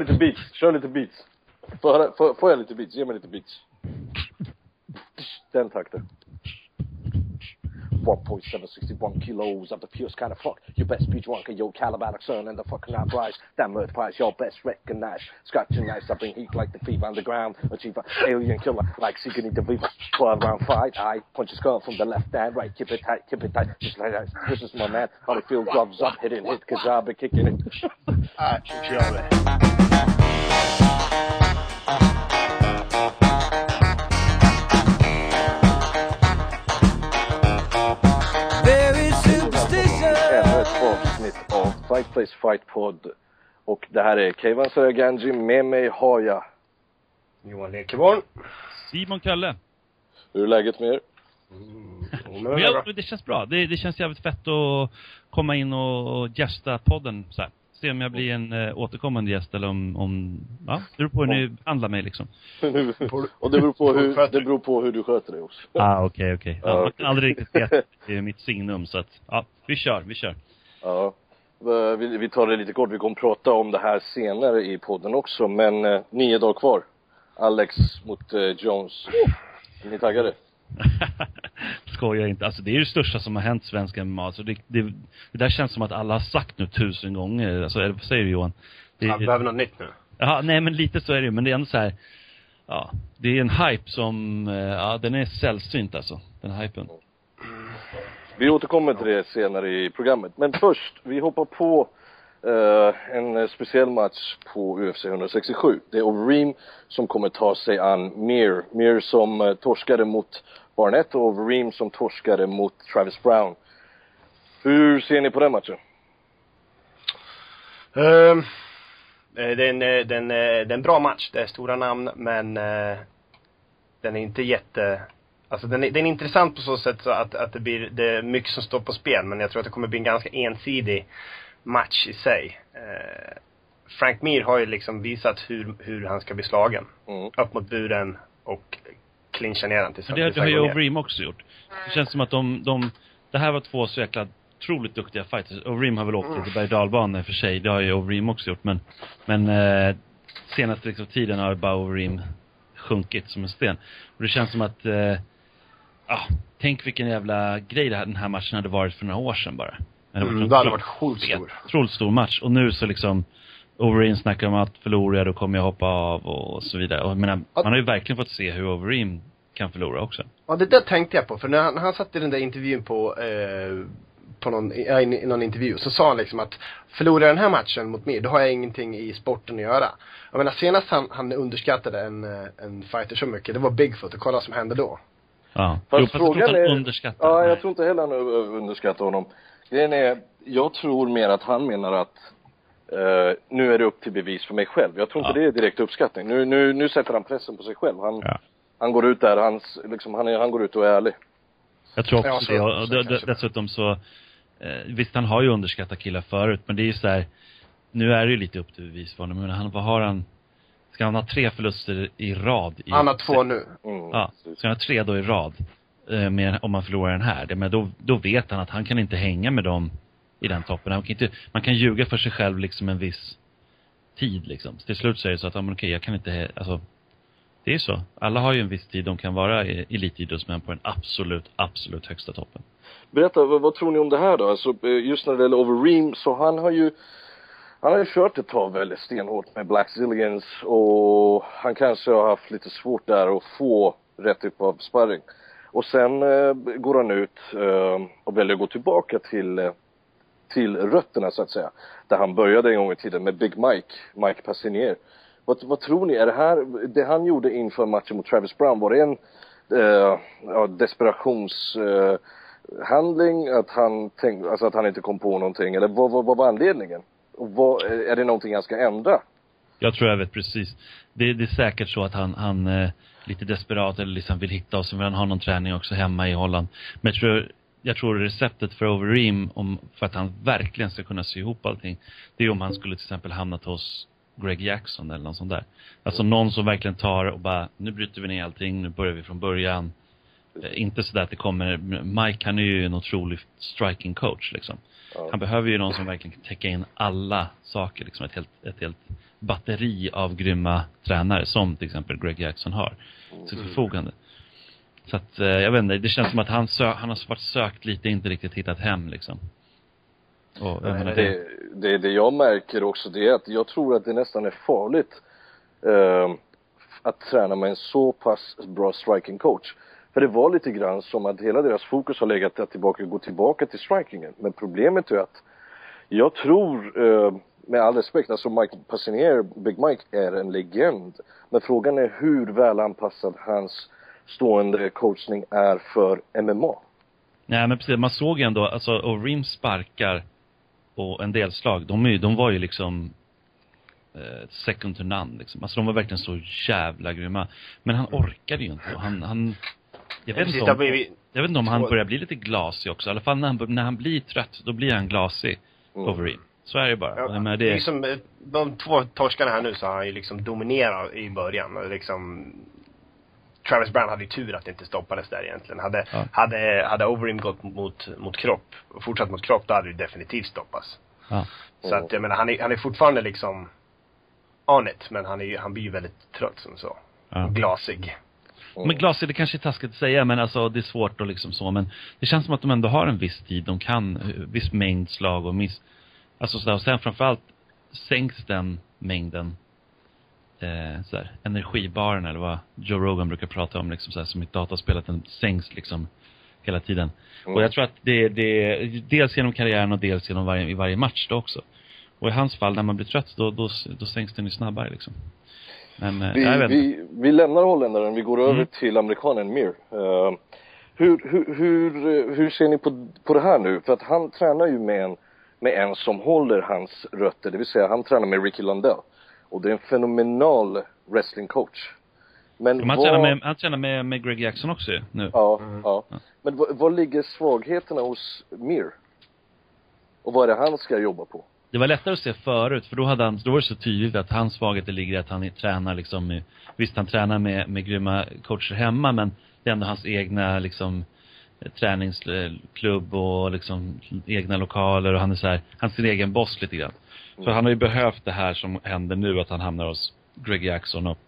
Lite beats, kör lite beats. Får, får, får jag lite beats? Ge mig lite beats. Den takten. 1.761 kilos of the purest kind of fuck. You best be drunk and yo Calabatic son and the fucking price. That mud price, your best recognize. Scotch and nice, I bring heat like the fever underground. Achiever, alien killer, like seeking the beaver. 12 round fight, I punch his skull from the left hand, right. Keep it tight, keep it tight. Just like that. This is my man. Holyfield gloves up, hit it, hit, cause I've kicking it. Kör Fight Place Fight Pod. Och det här är Keivan Saraganji, med mig har jag. Johan Lekeborn. Simon Kölle. Hur är läget med er? Jo, men Men det jag, känns bra. Det, det känns jävligt fett att komma in och, och gästa podden så här. Se om jag blir en eh, återkommande gäst eller om, om, ja, det beror på hur ni behandlar mig liksom. Och det beror på hur, det beror på hur du sköter dig också. Ah, okej, okej. Ja, Ja, man kan aldrig riktigt veta. Det är mitt signum så att, ja, vi kör, vi kör. Ja. Eh, Vi, tar det lite kort, vi kommer prata om det här senare i podden också, men eh, nio dagar kvar. Alex mot eh, Jones. Är ni taggade? Skojar inte. Alltså det är det största som har hänt svensk MMA. Så det, det, det där känns som att alla har sagt nu tusen gånger. Alltså, eller vad säger du Johan? Det, Ja, vi behöver något nytt nu. Ja, nej men lite så är det ju, men det är ändå så här. Ja, det är en hype som, ja den är sällsynt alltså, den hypen. Vi återkommer till det senare i programmet. Men först, vi hoppar på eh, en eh, speciell match på UFC 167. Det är Overeem som kommer ta sig an Mir. Mir som eh, torskade mot Barnett och Overeem som torskade mot Travis Brown. Hur ser ni på den matchen? Eh, det, är en, det, är en, det är en bra match. Det är stora namn, men eh, den är inte jätte... Alltså den är, den är intressant på så sätt så att, att det blir, det är mycket som står på spel, men jag tror att det kommer bli en ganska ensidig match i sig. Eh, Frank Mir har ju liksom visat hur, hur han ska bli slagen. Mm. Upp mot buren och clincha ner han tills Men det, har ju. Overeem också gjort. Det känns som att de, de, det här var två så jäkla otroligt duktiga fighters. Overeem har väl åkt lite berg och dalbana för sig, det har ju Overeem också gjort, men, men eh, senaste liksom, tiden har bara Overeem sjunkit som en sten. Och det känns som att, eh, ja, tänk vilken jävla grej det här, den här matchen hade varit för några år sedan bara. Men Mm, det hade varit sjukt stor. Otroligt stor match. Och nu så liksom, Overeem snackar om att förlorar jag, då kommer jag hoppa av och så vidare. Och jag menar, Att- man har ju verkligen fått se hur Overeem kan förlora också. Ja, det där tänkte jag på. För när han, när han satt i den där intervjun på, eh, på någon, i, i någon intervju, så sa han liksom att förlorar jag den här matchen mot mig, då har jag ingenting i sporten att göra. Jag menar, senast han, han underskattade en, eh, en fighter så mycket, det var Bigfoot, och kolla vad som hände då. Ja. Fast jo, fast jag tror frågan inte han är- underskattar Ja, jag tror inte heller han underskattar honom. Grejen är, jag tror mer att han menar att eh, nu är det upp till bevis för mig själv. Jag tror inte Ja. det är direkt uppskattning. Nu, nu, nu sätter han pressen på sig själv. Han, Ja. han går ut där, hans, liksom, han, är, han går ut och är ärlig. Jag tror också Ja, så- det. Och så d- dessutom så, eh, visst han har ju underskattat killar förut, men det är ju så här, nu är det ju lite upp till bevis för honom. Men han, vad har han, ska han ha tre förluster i rad? I, Han har två nu. Mm, Ja, ska han ha tre då i rad? Eh, med, om man förlorar den här. Det, men då, då vet han att han kan inte hänga med dem i den toppen. Han kan inte, man kan ljuga för sig själv liksom en viss tid liksom. Till slut så är det så att, ja men okej, jag kan inte, alltså, det är så. Alla har ju en viss tid de kan vara elitidrottsmän på den absolut, absolut högsta toppen. Berätta, vad, vad tror ni om det här då? Alltså, eh, just när det gäller Overeem, så han har ju han har ju kört ett tag väldigt stenhårt med Black Zillions och han kanske har haft lite svårt där att få rätt typ av sparring. Och sen eh, går han ut eh, och väljer att gå tillbaka till, eh, till rötterna så att säga. Där han började en gång i tiden med Big Mike, Mike Passinier. Vad, vad tror ni, är det här, det han gjorde inför matchen mot Travis Brown, var det en eh, ja, desperations eh, handling, att han tänkte, alltså att han inte kom på någonting, eller vad, vad, vad var anledningen? Och vad, är det någonting han ska ändra? Jag tror jag vet precis. Det, det är säkert så att han, han eh, lite desperat eller liksom vill hitta oss, men han har någon träning också hemma i Holland. Men jag tror, jag tror receptet för Overeem, om, för att han verkligen ska kunna sy ihop allting, det är om han skulle till exempel hamnat hos Greg Jackson eller någon sån där. Alltså någon som verkligen tar och bara, nu bryter vi ner allting, nu börjar vi från början. Eh, Inte sådär att det kommer, Mike han är ju en otrolig striking coach liksom. Ja. Han behöver ju någon som verkligen kan täcka in alla saker, liksom ett helt, ett helt batteri av grymma tränare som till exempel Greg Jackson har till sitt förfogande. Så att, eh, jag vet inte, det känns som att han, sö han har varit sökt lite, inte riktigt hittat hem liksom. Och Nej, menar, Det, det, det jag märker också det är att jag tror att det nästan är farligt eh, att träna med en så pass bra striking coach. För det var lite grann som att hela deras fokus har legat att tillbaka, gå tillbaka till strikingen. Men problemet är att jag tror, eh, med all respekt, alltså Mike Passinier, Big Mike, är en legend. Men frågan är hur väl anpassad hans stående coachning är för MMA. Nej men precis, man såg ju ändå, alltså, och Rim sparkar och en del slag, de, är, ju- de var ju liksom eh, second to none liksom. Alltså de var verkligen så jävla grymma. Men han orkade ju inte och han, han jag vet, inte om, blivit- jag vet inte om han börjar bli lite glasig också. I alla fall när han, när han blir trött, då blir han glasig, Mm. Overeem. Så är det bara. Ja, menar, det, liksom, eh, de två torskarna här nu så har han ju liksom dominerat i början liksom Travis Brown hade ju tur att det inte stoppades där egentligen. Hade, Ja. hade, hade Overeem gått mot, mot kropp, och fortsatt mot kropp, då hade det definitivt stoppats. ja. Så att jag menar, han är, han är fortfarande liksom on it, men han är han blir ju väldigt trött som så. Ja. Glasig. Mm. Men det kanske är taskigt att säga, men alltså det är svårt och liksom så, men det känns som att de ändå har en viss tid, de kan, eh, viss mängd slag och miss, alltså sådär, och sen framförallt sänks den mängden eh, sådär, energibaren eller vad Joe Rogan brukar prata om liksom såhär, som i dataspel, att den sänks liksom hela tiden. Mm. Och jag tror att det, det, dels genom karriären och dels genom varje, i varje match då också. Och i hans fall, när man blir trött, då, då, då sänks den ju snabbare liksom. Men, eh, Vi, jag vet vi, vi lämnar holländaren, vi går över Mm. till amerikanen Mir. Eh, hur, hur, hur, eh, hur ser ni på, på det här nu? För att han tränar ju med en, med en som håller hans rötter, det vill säga han tränar med Ricky Lundell. Och det är en fenomenal wrestlingcoach. Men Men han vad- tränar med, han tränar med, med Greg Jackson också nu. Ja, Mm. ja. Men vad, vad ligger svagheterna hos Mir? Och vad är det han ska jobba på? Det var lättare att se förut, för då hade han, då var det så tydligt att hans svagheter ligger i att han tränar liksom visst han tränar med, med grymma coacher hemma, men det är ändå hans egna liksom eh, träningsklubb och liksom egna lokaler och han är så här, han är sin egen boss lite grann. Så han har ju behövt det här som händer nu, att han hamnar hos Greg Jackson och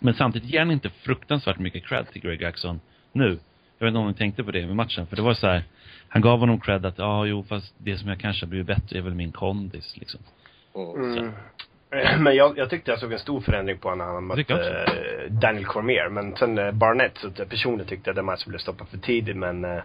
men samtidigt ger han inte fruktansvärt mycket cred till Greg Jackson nu. Jag vet inte om ni tänkte på det med matchen, för det var så här, han gav honom cred att, ja, jo, fast det som jag kanske har blivit bättre är väl min kondis, liksom. Mm. Mm. Men jag, jag tyckte jag såg en stor förändring på honom när han Jag mötte eh, Daniel Cormier. Men sen eh, Barnett, så jag personligen tyckte att den matchen blev stoppad för tidigt men eh,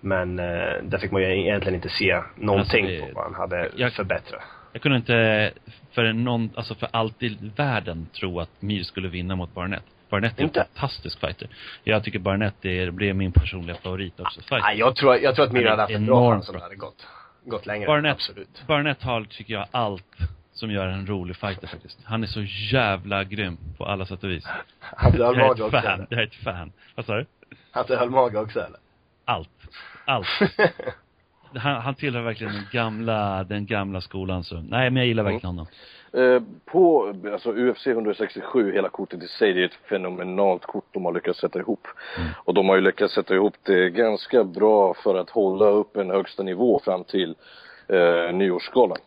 men eh, där fick man ju egentligen inte se någonting Alltså, det- på vad han hade jag- förbättrat. Jag kunde inte för någon, alltså för allt i världen tro att Mir skulle vinna mot Barnett. Barnett är Inte? en fantastisk fighter. Jag tycker Barnett är, blir min personliga favorit också. Fighter. Nej, jag tror, jag tror att Han är hade haft en bra chans om det hade gått, gått längre. Barnett, Absolut. Barnett har, tycker jag, allt som gör en rolig fighter faktiskt. Han är så jävla grym på alla sätt och vis. Jag höll är mage också fan, eller? jag är ett fan. Vad sa du? Hade höll mage också eller? Allt. Allt. Han, han tillhör verkligen den gamla, den gamla skolan så, nej men jag gillar verkligen honom. Eh, på, alltså UFC 167, hela kortet i sig, det är ett fenomenalt kort de har lyckats sätta ihop. Och de har ju lyckats sätta ihop det ganska bra för att hålla upp en högsta nivå fram till eh, nyårsgalan.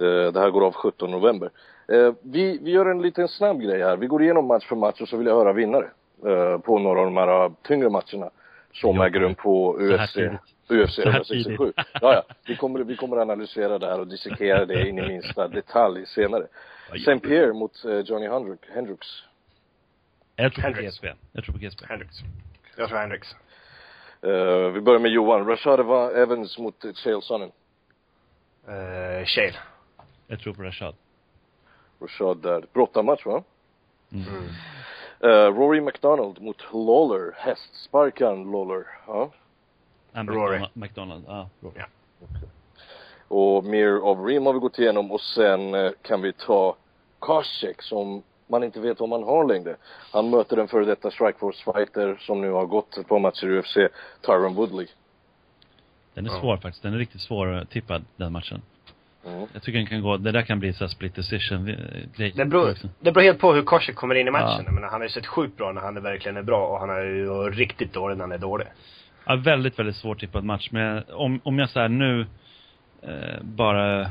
Eh, det här går av 17 november. Eh, vi, vi gör en liten snabb grej här. Vi går igenom match för match och så vill jag höra vinnare eh, på några av de här tyngre matcherna som äger rum på UFC. UFC Så här 167. Ja, ja. Vi kommer, vi kommer analysera det här och dissekera det in i minsta detalj senare. St. Pierre mot eh, Johnny Hendrick, Hendricks. Jag tror på Hendricks. GSP. Jag tror på GSP. Hendricks. Jag tror Hendricks. Eh, vi börjar med Johan. Rashad Eva- Evans mot uh, Chael Sonnen. Uh, Shale. Jag tror på Rashad. Rashad där. Brottarmatch va? Mm. Mm. Eh, Rory McDonald mot Lawler. Hästsparkaren Lawler. Ja. Rory. McDonald. Ja, Rory. Ja. Och Mir of Reem har vi gått igenom och sen eh, kan vi ta Koscheck som man inte vet vad man har längre. Han möter en före detta Strikeforce-fighter som nu har gått ett par matcher i UFC, Tyron Woodley. Den är Ja. svår faktiskt. Den är riktigt svår tippad, den matchen. Mm. Jag tycker den kan gå, det där kan bli så split decision. Det, Det beror, det beror helt på hur Korsek kommer in i matchen. Ja. Jag menar, han har ju sett sjukt bra när han är verkligen är bra och han är ju riktigt dålig när han är dålig. Ja, väldigt, väldigt svårt tippad match. Men om, om jag så här nu eh, bara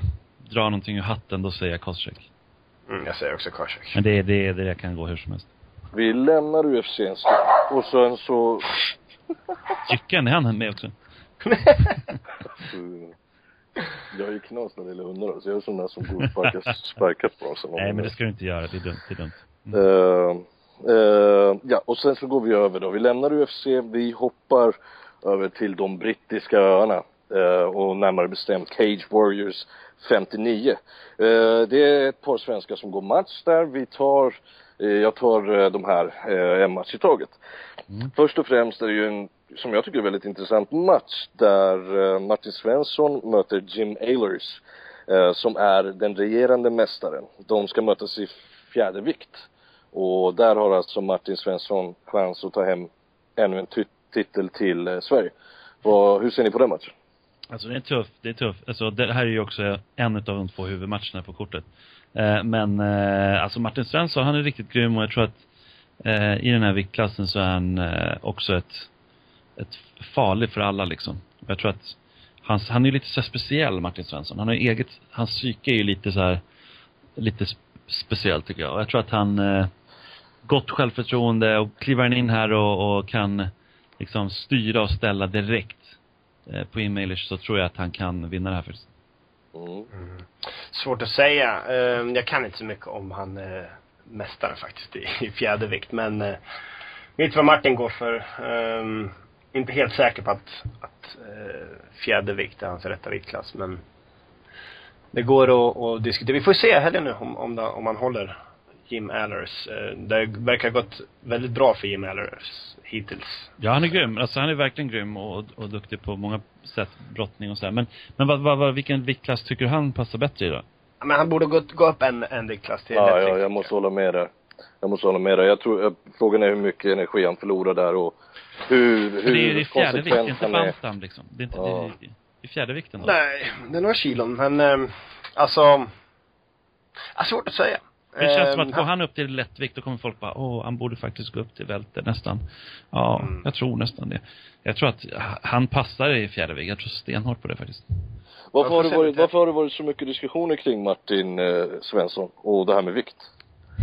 drar någonting ur hatten, då säger jag Koscheck. Mm, jag säger också Korsek. Men det, det, det kan gå hur som helst. Vi lämnar UFC en stund. Och sen så... Jycken, är han med också? Jag är ju knas när det gäller hundar så jag är sån där som går och sparkar, sparkar på dem. Nej men det ska du inte göra, det är dumt, det är dumt. Mm. Uh, uh, ja, och sen så går vi över då. Vi lämnar UFC, vi hoppar över till de brittiska öarna. Uh, och närmare bestämt Cage Warriors 59. det är ett par svenskar som går match där. Vi tar, jag tar de här en match i taget. Mm. Först och främst är det ju en som jag tycker är väldigt intressant match där Martin Svensson möter Jim Ehlers som är den regerande mästaren. De ska mötas i fjärde vikt. Och där har alltså Martin Svensson chans att ta hem ännu en titel till eh, Sverige. Vad, hur ser ni på den matchen? Alltså det är tufft, det är tufft. Alltså det här är ju också en av de två huvudmatcherna på kortet. Eh, men eh, alltså Martin Svensson, han är riktigt grym och jag tror att eh, i den här viktklassen så är han eh, också ett ett farlig för alla liksom. Jag tror att han, han är ju lite så speciell Martin Svensson. Han har ju eget, hans psyke är ju lite så här, lite speciellt tycker jag. Och jag tror att han, eh, gott självförtroende och kliver han in här och, och kan liksom styra och ställa direkt eh, på e-mailers så tror jag att han kan vinna det här faktiskt. Mm. Mm. Svårt att säga. Uh, jag kan inte så mycket om han är uh, mästare faktiskt i, i fjädervikt men uh, vet vad Martin går för. Um, inte helt säker på att, att eh, fjädervikt är hans rätta viktklass men det går att, att diskutera. Vi får se helgen nu om, om, det, om man håller Jim Allers. Eh, det verkar ha gått väldigt bra för Jim Allers hittills. Ja, han är grym. Alltså han är verkligen grym och, och duktig på många sätt, brottning och så här. Men, men vad, vad, vad, vilken viktklass tycker du han passar bättre i då? Men han borde gå, gå upp en, en viktklass till Ja, ja, jag måste hålla med där. Jag måste hålla med dig. Jag tror, frågan är hur mycket energi han förlorar där och hur, hur det är i fjärde vikt, inte bantam liksom. Det är inte, ja. det är, i fjärde vikten då. Nej, det är några kilon, men eh, alltså, ja, svårt att säga. Det känns som att går ehm, han upp till lättvikt då kommer folk bara, åh, han borde faktiskt gå upp till välter nästan. Ja, mm. jag tror nästan det. Jag tror att han passar i fjärde vikt. Jag tror stenhårt på det faktiskt. Varför har, det varit, varför har det varit så mycket diskussioner kring Martin eh, Svensson och det här med vikt?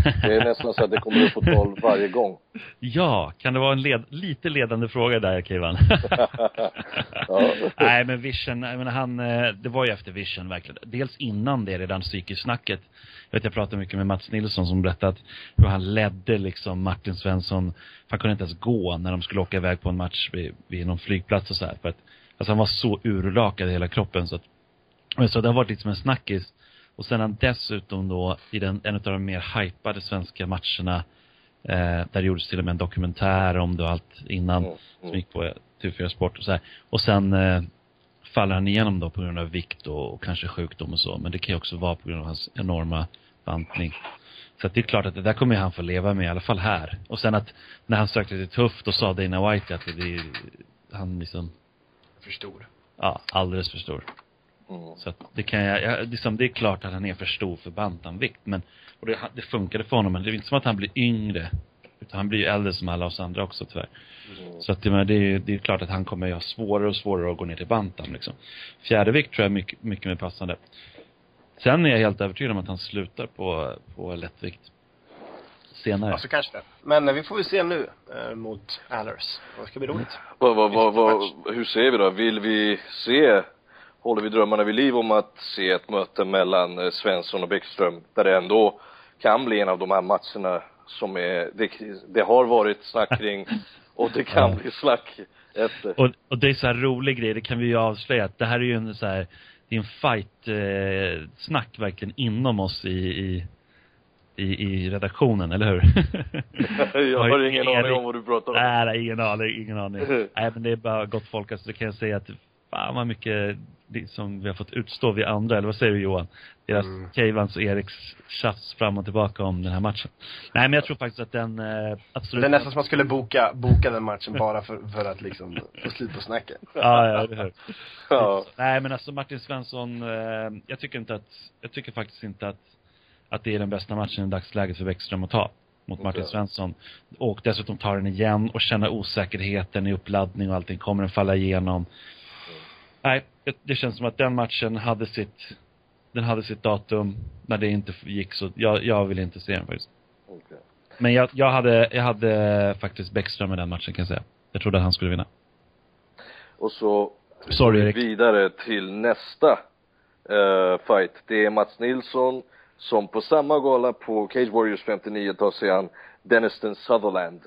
Det är nästan så att det kommer upp på tal varje gång. Ja, kan det vara en led, lite ledande fråga där, Kivan? ja. Nej, men Vision, jag menar han, eh, det var ju efter Vision verkligen. Dels innan det, redan psykiskt snacket. Jag vet, jag pratade mycket med Mats Nilsson som berättade hur han ledde liksom Martin Svensson. Han kunde inte ens gå när de skulle åka iväg på en match vid, vid någon flygplats och så här. För att, alltså han var så urlakad i hela kroppen så att, så det har varit liksom en snackis och sen han dessutom då i den, en av de mer hypade svenska matcherna eh, där det gjordes till och med en dokumentär om det och allt innan mm, mm. som gick på TV4 Sport och så här. Och sen eh, faller han igenom då på grund av vikt och, och kanske sjukdom och så. Men det kan ju också vara på grund av hans enorma bantning. Så att det är klart att det där kommer han få leva med, i alla fall här. Och sen att när han sökte till tufft, då sa Dana White att det, det han liksom För stor. Ja, alldeles för stor. Mm. Så att det kan jag, jag liksom, det är klart att han är för stor för bantamvikt men, och det, det funkade för honom men det är inte som att han blir yngre. Utan han blir ju äldre som alla oss andra också tyvärr. Mm. Så att det, det är det är klart att han kommer ju ha svårare och svårare att gå ner till bantam liksom. Fjärdevikt tror jag är mycket, mycket mer passande. Sen är jag helt övertygad om att han slutar på, på lättvikt. Senare. Alltså kanske det. Men eh, vi får väl se nu eh, mot Allers. Det ska bli roligt. Mm. Vad, vad, vad, hur ser vi då? Vill vi se håller vi drömmarna vid liv om att se ett möte mellan eh, Svensson och Bäckström där det ändå kan bli en av de här matcherna som är, det, det har varit snack kring och det kan bli snack efter. Och, och det är så här rolig grej, det kan vi ju avslöja att det här är ju en så här, det är en fight eh, verkligen inom oss i, i i, i redaktionen, eller hur? jag har ingen aning om vad du pratar om. Nej, ingen aning, ingen aning. Nej, men det är bara gott folk, alltså det kan jag säga att fan vad mycket som vi har fått utstå vi andra, eller vad säger du Johan? Deras mm. Keivans och Eriks tjafs fram och tillbaka om den här matchen. Nej men jag tror faktiskt att den, eh, absolut. Det är nästan som man skulle boka, boka den matchen bara för, för att liksom få slut på snacket. ja, ja, det hör. Ja. Nej men alltså Martin Svensson, eh, jag tycker inte att, jag tycker faktiskt inte att, att det är den bästa matchen i dagsläget för Bäckström att ta mot Martin okay. Svensson. Och dessutom tar den igen och känner osäkerheten i uppladdning och allting. Kommer den falla igenom? Nej, det känns som att den matchen hade sitt den hade sitt datum. När det inte gick så, jag, jag vill inte se den faktiskt. Okej. Men jag, jag hade, jag hade faktiskt Bäckström i den matchen kan jag säga. Jag trodde att han skulle vinna. Och så Sorry, Erik. vidare till nästa eh, fight. Det är Mats Nilsson som på samma gala på Cage Warriors 59 tar sig an Denniston Sutherland.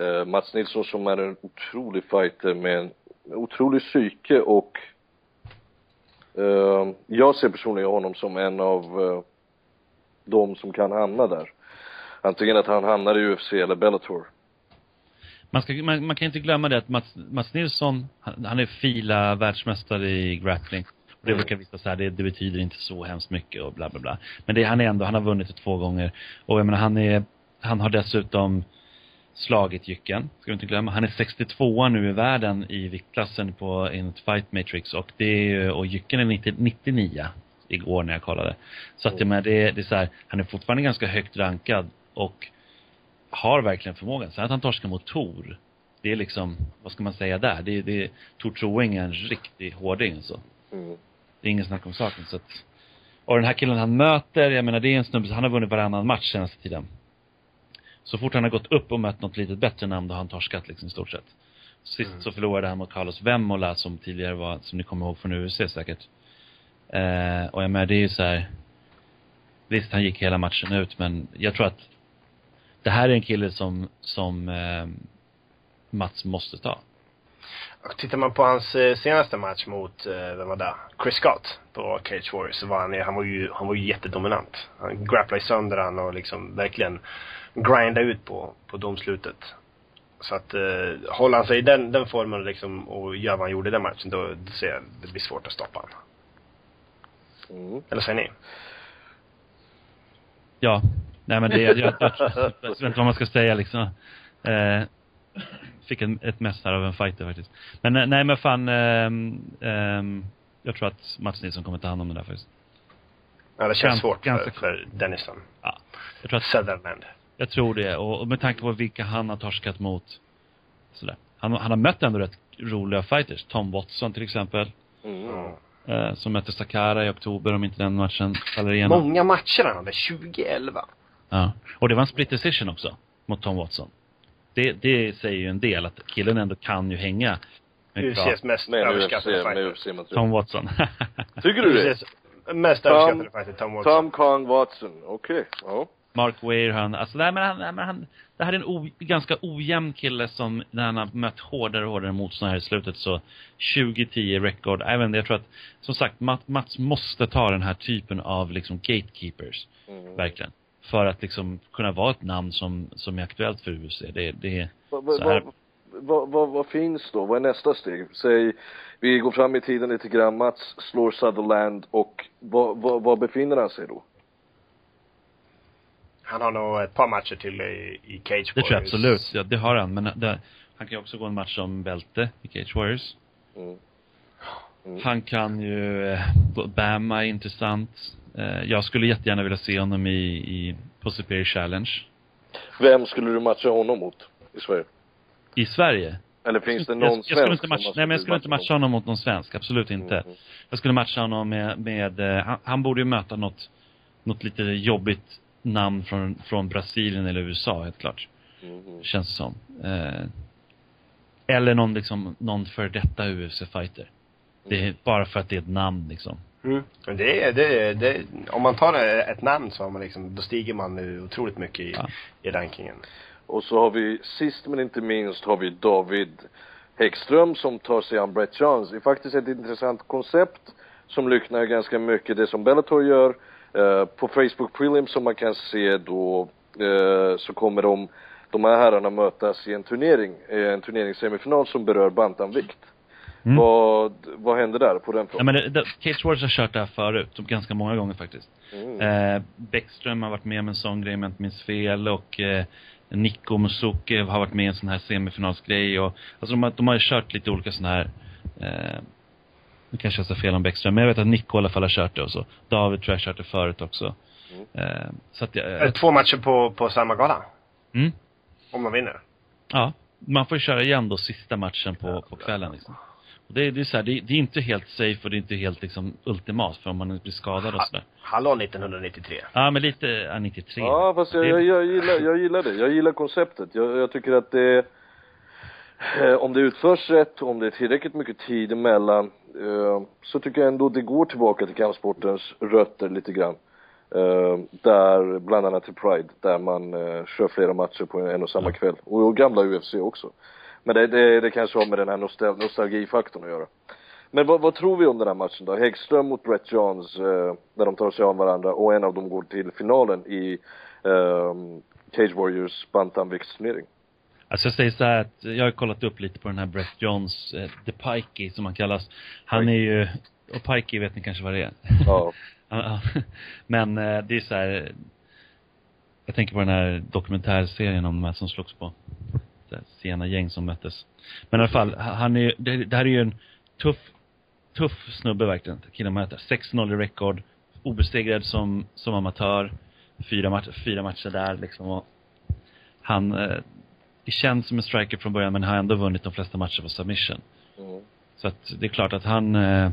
Eh, Mats Nilsson som är en otrolig fighter med en otrolig psyke och jag ser personligen honom som en av eh, de som kan hamna där. Antingen att han hamnar i UFC eller Bellator. Man, ska, man, man kan inte glömma det att Mats, Mats Nilsson, han, han är fila världsmästare i grappling. Och det Mm. brukar så här, det, det betyder inte så hemskt mycket och bla bla bla. Men det, han är ändå, han har vunnit det två gånger. Och jag menar, han är, han har dessutom slagit Jycken, ska vi inte glömma. Han är 62 nu i världen i viktklassen på enligt Fight Matrix och det är, och Jycken är 90, 99 igår när jag kollade. Så att jag menar, det, det är så här, han är fortfarande ganska högt rankad och har verkligen förmågan. Sen att han torskar mot Tor, det är liksom, vad ska man säga där? Det, det, Tor Troing är en riktig hårding alltså. Mm. Det är ingen snack om saken så att, och den här killen han möter, jag menar det är en snubbe, han har vunnit varannan match senaste tiden. Så fort han har gått upp och mött något litet bättre namn, då har han torskat liksom i stort sett. Sist Mm. så förlorade han mot Carlos Vemola som tidigare var, som ni kommer ihåg från UFC säkert. Eh, och jag menar det är ju så här. Visst, han gick hela matchen ut, men jag tror att det här är en kille som, som eh, Mats måste ta. Och tittar man på hans eh, senaste match mot, eh, vem var det? Chris Scott på Cage Warriors så var han, han var ju, han var ju jättedominant. Han grapplade sönder han och liksom verkligen grindade ut på, på domslutet. Så att eh, håller han sig i den, den formen liksom och gör vad han gjorde i den matchen då, då ser jag det blir svårt att stoppa honom. Mm. Eller säger ni? Ja. Nej men det, jag, jag, jag, jag vet inte vad man ska säga liksom. Eh, fick en, ett mess här av en fighter faktiskt. Men eh, nej men fan, ehm, ehm, jag tror att Mats Nilsson kommer ta hand om det där faktiskt. Ja, det känns Ganska- svårt för, för Dennison. Ja. Jag tror att, Sutherland. Jag tror det. Och, och med tanke på vilka han har torskat mot, sådär. Han, han har mött ändå rätt roliga fighters. Tom Watson till exempel. Mm. Eh, som mötte Sakara i oktober om inte den matchen faller igenom. Många matcher han hade, 2011. Ja. Och det var en split decision också, mot Tom Watson. Det, det säger ju en del, att killen ändå kan ju hänga. UFCs mest Med UFC, överskattade med fighter. Tom Watson. Tycker du det? UFCs mest Tom- överskattade fighter, Tom Watson. Tom Kong Watson, okej. Ja. Mark Weir, han, alltså nej men han, nej, men han, det här är en o, ganska ojämn kille som, när han har mött hårdare och hårdare motståndare i slutet så, 20-10 record, inte, jag tror att, som sagt, Mats, Mats måste ta den här typen av liksom gatekeepers, Mm. verkligen. För att liksom kunna vara ett namn som, som är aktuellt för UFC. Det, det, Vad, Så vad, här. vad, vad, vad, vad finns då? Vad är nästa steg? Säg, vi går fram i tiden lite grann. Mats slår Sutherland och vad, vad, vad befinner han sig då? Han har nog ett par matcher till i, i Cage det tror jag Warriors. absolut, ja, det har han. Men det, han kan ju också gå en match om bälte i Cage Warriors. Mm. Mm. Han kan ju, eh, Bama är intressant. Eh, jag skulle jättegärna vilja se honom i, i, på Superior Challenge. Vem skulle du matcha honom mot i Sverige? I Sverige? Eller finns det någon jag, jag skulle svensk inte som matcha, nej men jag skulle inte matcha honom mot någon svensk, absolut inte. Mm. Jag skulle matcha honom med, med eh, han, han borde ju möta något, något lite jobbigt namn från, från Brasilien eller USA, helt klart. Mm. Mm. Känns det som. Eh, eller någon liksom, någon för detta UFC-fighter. Det är bara för att det är ett namn liksom. Mm. Det är, det det om man tar ett namn så har man liksom, då stiger man nu otroligt mycket i, Ja. i rankingen. Och så har vi, sist men inte minst, har vi David Häggström som tar sig an Brett Jones. Det är faktiskt ett intressant koncept som liknar ganska mycket det som Bellator gör. Eh, på Facebook Prelim som man kan se då, eh, så kommer de, de här herrarna mötas i en turnering, eh, en turneringssemifinal som berör bantamvikt. Mm. Vad, vad händer där på den Ja, fronten? men det, det, Cage Warriors har kört det här förut, ganska många gånger faktiskt. Mm. Eh, Bäckström har varit med med en sån grej om jag inte minns fel och eh, Nico Musuke har varit med i en sån här semifinalsgrej och alltså de har, de har kört lite olika såna här eh, nu kanske jag säger fel om Bäckström, men jag vet att Nico i alla fall har kört det och så. David tror jag kört det förut också. Eh, så att jag, Är det två matcher på, på samma gala? mm, Om man vinner? ja. Man får ju köra igen då sista matchen på, på kvällen liksom. Och det, det är så här, det, det är inte helt safe och det är inte helt liksom ultimat för om man blir skadad och sådär. Hallå 1993. Ja, men lite, ja, 93. Ja, fast jag, jag, jag, gillar, jag gillar det. Jag gillar konceptet. Jag, jag tycker att det, eh, om det utförs rätt, om det är tillräckligt mycket tid emellan, eh, så tycker jag ändå det går tillbaka till kampsportens rötter lite grann. Eh, där, bland annat till Pride, där man eh, kör flera matcher på en och samma kväll. Och, gamla UFC också. Men det, det, det kanske har med den här nostal nostalgifaktorn att göra. Men vad, vad tror vi om den här matchen då? Häggström mot Brett Johns, eh, där de tar sig av varandra och en av dem går till finalen i ehm, Cage Warriors bantamviktsturnering. Alltså jag säger så här att jag har kollat upp lite på den här Brett Johns, eh, The Pikey som han kallas. Han är ju, och Pikey vet ni kanske vad det är? Ja. Men eh, det är så här. Jag tänker på den här dokumentärserien om de här som slogs på sena gäng som möttes. Men i alla fall, ha- han är ju, det, det här är ju en tuff, tuff snubbe verkligen, killen möter. 6-0 i rekord, obesegrad som, som amatör. Fyra matcher, fyra matcher där liksom och han, eh, det känns som en striker från början men har ändå vunnit de flesta matcher på submission. Mm. Så att det är klart att han, eh,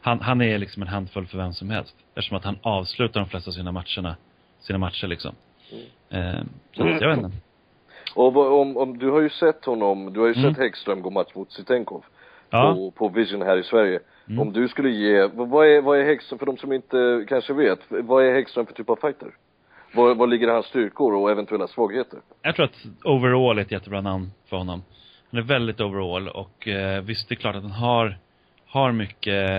han, han är liksom en handfull för vem som helst. Eftersom att han avslutar de flesta sina matcherna, sina matcher liksom. Eh, så att, jag vet inte. Och om, om, du har ju sett honom, du har ju Mm. sett Häggström gå match mot Zitenkov. Ja. På, på Vision här i Sverige. Mm. Om du skulle ge, vad vad är, vad är Häggström, för de som inte kanske vet, vad är Häggström för typ av fighter? Vad, vad ligger hans styrkor och eventuella svagheter? Jag tror att overall är ett jättebra namn för honom. Han är väldigt overall och eh, visst det är klart att han har, har mycket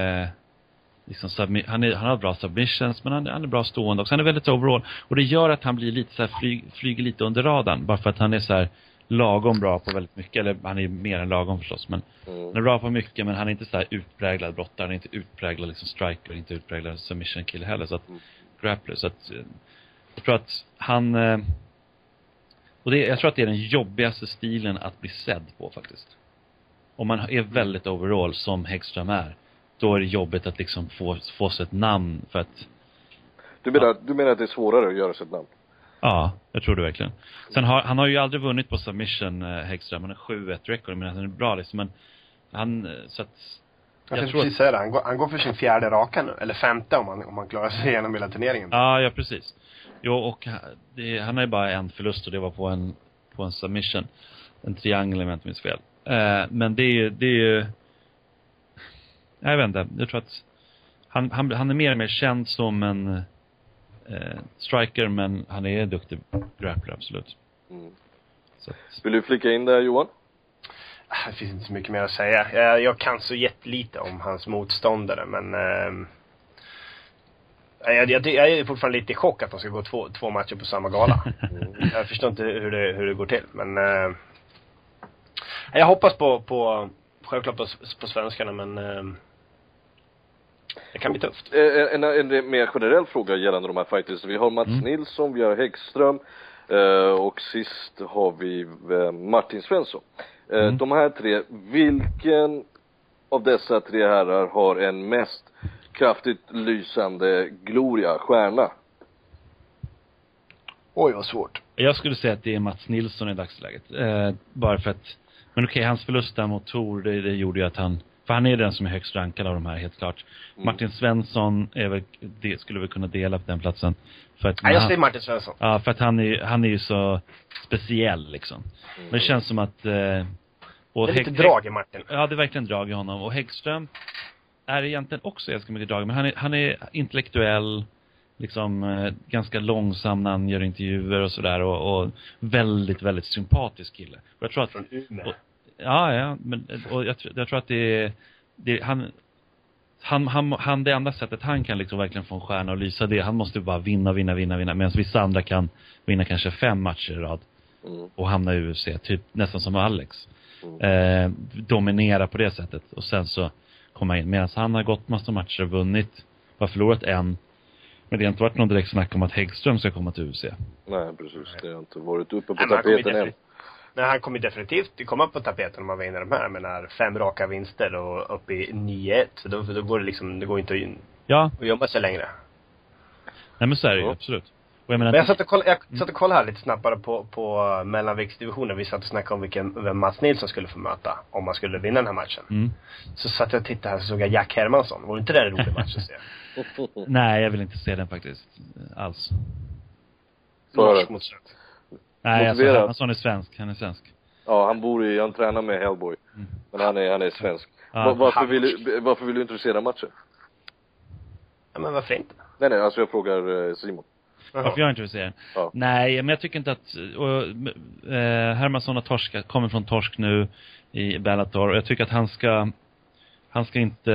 liksom submi- han, är, han har bra submissions men han, han är bra stående också. Han är väldigt overall. Och det gör att han blir lite så här flyg, flyger lite under radarn. Bara för att han är så här lagom bra på väldigt mycket. Eller han är mer än lagom förstås men Mm. han är bra på mycket men han är inte så här utpräglad brottare, han är inte utpräglad liksom striker, inte utpräglad submission kille heller så att, Mm. grappler så att, eh, jag tror att han, eh, och det, jag tror att det är den jobbigaste stilen att bli sedd på faktiskt. Om man är väldigt overall som Häggström är, då är det jobbigt att liksom få, få sig ett namn för att, Du menar, du menar att det är svårare att göra sig ett namn? ja, jag tror det verkligen. Sen har, han har ju aldrig vunnit på submission, eh, Häggström, han har 7-1 record, men han är bra liksom, men han, eh, så att, Jag, Jag precis säga det. Han går, han går för sin fjärde raka nu. Eller femte om han, om han klarar sig igenom hela turneringen. Ja, ja precis. Jo, och det, han har ju bara en förlust och det var på en, på en submission. En triangel om jag inte minns fel. Eh, men det är ju, det är ju, jag vet inte, jag tror att han, han, han är mer och mer känd som en eh, striker men han är en duktig grappler absolut. Mm. Så Vill du flika in där Johan? Ah, Det finns inte så mycket mer att säga. Jag, jag kan så jättelite om hans motståndare men ehm, jag, jag, jag är fortfarande lite i chock att de ska gå två, två matcher på samma gala. Jag förstår inte hur det, hur det går till men eh, Jag hoppas på, på självklart på, på svenskarna men ehm, Det kan bli tufft. Eh, En, en, en mer generell fråga gällande de här fighters. Vi har Mats Mm. Nilsson, vi har Häggström eh, och sist har vi eh, Martin Svensson. Eh, Mm. De här tre, vilken av dessa tre herrar har en mest kraftigt lysande gloria, stjärna? Oj vad svårt. jag skulle säga att det är Mats Nilsson i dagsläget. Eh, bara för att, men okej, hans förlust där mot Tor, det, det gjorde ju att han, för han är den som är högst rankad av de här, helt klart. Mm. Martin Svensson är väl, det skulle vi kunna dela på den platsen. För att Nej, jag säger Martin Svensson. Ja, för att han är, han är ju så speciell liksom. Men det känns som att, eh, och Det är lite drag i Martin. Ja, det är verkligen drag i honom. Och Häggström är egentligen också ganska mycket drag, men han är, han är intellektuell, liksom eh, ganska långsam när han gör intervjuer och sådär och, och väldigt, väldigt sympatisk kille. Och jag tror att, Från Umeå. och, ja, ja, men, och jag, tror- jag tror att det är, det, han, han, han, han, det enda sättet han kan liksom verkligen få en stjärna och lysa det, han måste bara vinna, vinna, vinna, vinna, medan vissa andra kan vinna kanske fem matcher i rad Mm. och hamna i UFC, typ nästan som Alex. Mm. Eh, dominera på det sättet och sen så komma in. Medan han har gått massor matcher och vunnit, bara förlorat en. Men det har inte varit någon direkt snack om att Häggström ska komma till UFC. Nej, precis. Det har inte varit uppe på Nej, men han kommer tapeten än. definitivt- Nej, han kommer definitivt komma upp på tapeten om han vinner de här. Jag menar, fem raka vinster och upp i 9-1. Så då, då går det liksom, det går inte att, Ja, att gömma sig längre. nej men så är det ju absolut. Och jag menar, Men jag satt och kollade, jag satt och kollade här lite snabbare på, på mellanviktsdivisionen. Vi satt och snackade om vilken, vem Mats Nilsson skulle få möta om man skulle vinna den här matchen. mm. Så satt jag och tittade här så såg jag Jack Hermansson. Var inte det en rolig match att se? Nej, jag vill inte se den faktiskt. Alls. Så är Norsk det. mot svensk. Nej, alltså. Hermansson är svensk. Han är svensk. Ja, han bor i, han tränar med Hellboy. Mm. Men han är, han är svensk. Ja. Va- varför, vill du, varför vill du introducera matchen? Ja, men varför inte? Nej, nej, alltså jag frågar eh, Simon. Varför jag inte vill se den? Ja. Nej, men jag tycker inte att, och, eh, Hermansson har torskat, kommer från torsk nu i Bellator och jag tycker att han ska, han ska inte,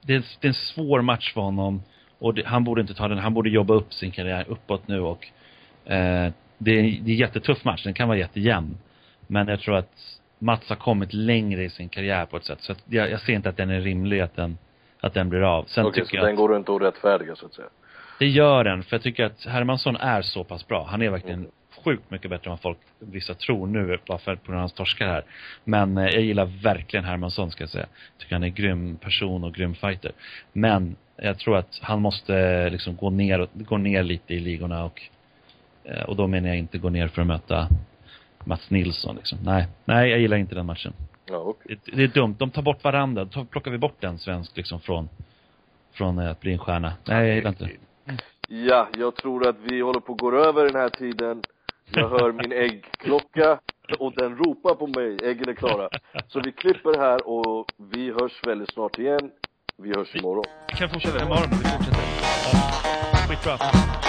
det är, det är en svår match för honom och det, han borde inte ta den, han borde jobba upp sin karriär uppåt nu och eh, det, är, det är en jättetuff match, den kan vara jättejämn. Men jag tror att Mats har kommit längre i sin karriär på ett sätt så att jag, jag ser inte att den är rimlig att den, att den blir av. Sen Okej, så tycker jag den att, går runt och rättfärdiga så att säga. Det gör den, för jag tycker att Hermansson är så pass bra. Han är verkligen Mm. sjukt mycket bättre än vad folk, vissa tror nu, bara för på grund av hans torskar här. Men eh, jag gillar verkligen Hermansson ska jag säga. Tycker han är en grym person och grym fighter. Men jag tror att han måste eh, liksom gå ner, gå ner lite i ligorna och, eh, och då menar jag inte gå ner för att möta Mats Nilsson liksom. Nej, nej jag gillar inte den matchen. Ja, okej. Det, det är dumt. De tar bort varandra. Då plockar vi bort en svensk liksom från, från eh, att bli en stjärna. Nej, jag gillar inte. Ja, jag tror att vi håller på att gå över den här tiden. Jag hör min äggklocka och den ropar på mig. Äggen är klara. Så vi klipper här och vi hörs väldigt snart igen. Vi hörs imorgon. Vi kan fortsätta imorgon. Vi fortsätter. Ja. Skitbra.